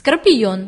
скорпион.